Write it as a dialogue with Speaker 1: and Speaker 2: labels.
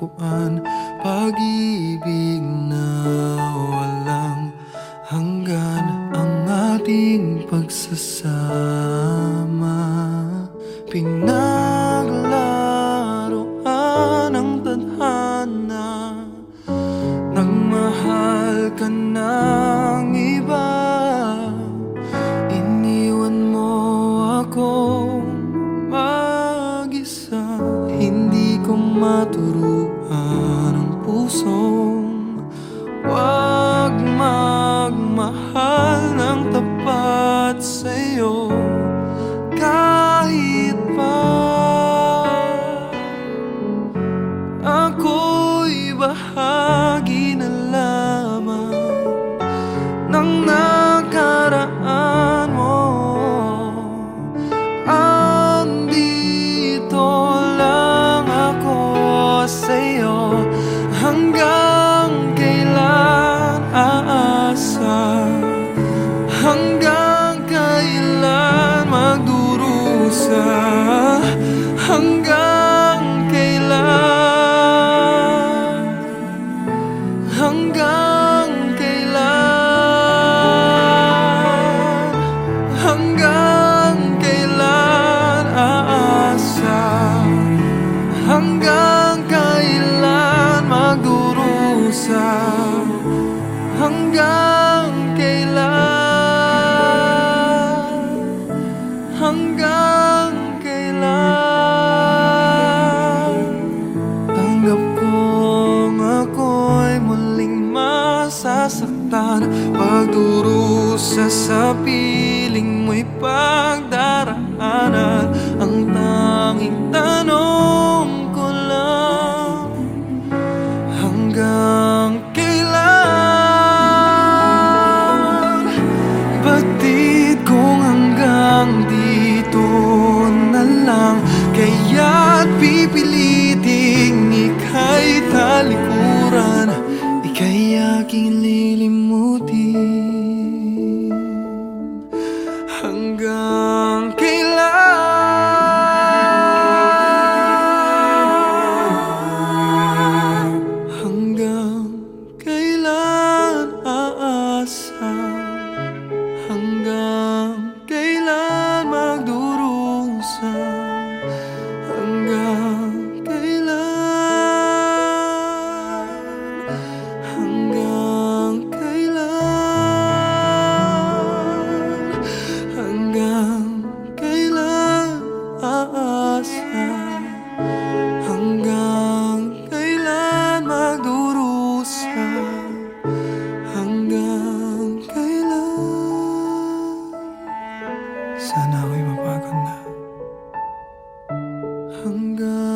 Speaker 1: tagpuan Pag-ibig na walang hanggan Ang ating pagsasama. Pinaglaruan ang tadhana Nang mahal ka ng iba Iniwan mo ako mag-isa. Hindi ko maturo tapat sa'yo Kahit pa. Ako'y bahagi magdurusa Hanggang kailan? Hanggang kailan? Hanggang kailan aasa? Hanggang kailan magdurusa Hanggang Sa piling mo'y pagdaraanan. Ang tanging tanong ko lang Hanggang kailan? Batid kong hanggang dito na lang? Kaya't 唱歌。哼歌。